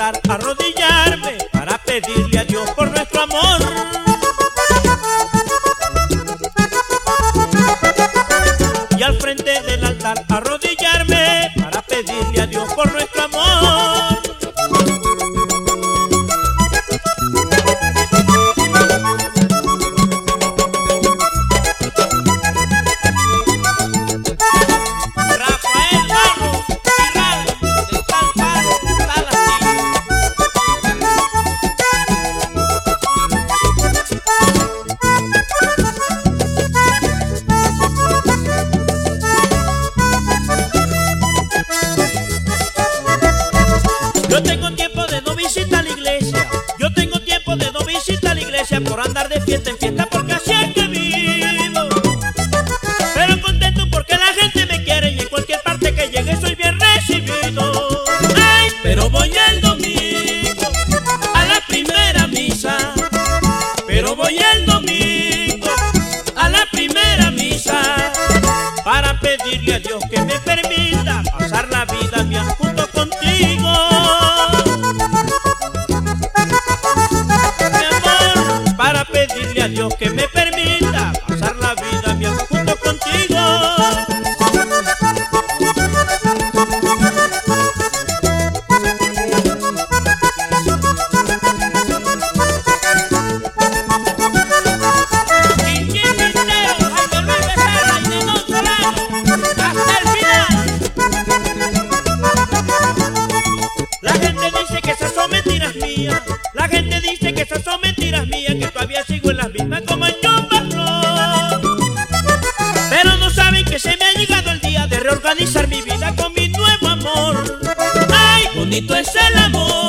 arrodillarme para pedirle a Dios por nuestro amor. Y al frente del altar arrodillarme Yo tengo tiempo de no visitar la iglesia. Yo tengo tiempo de no visitar la iglesia por andar de fiesta en fiesta porque así es que vivo. Pero contento porque la gente me quiere y en cualquier parte que llegue soy bien recibido. Pero voy el domingo a la primera misa. Pero voy el domingo a la primera misa para pedirle a Dios Dios que reorganizar mi vida con mi nuevo amor. Ay, bonito es el amor,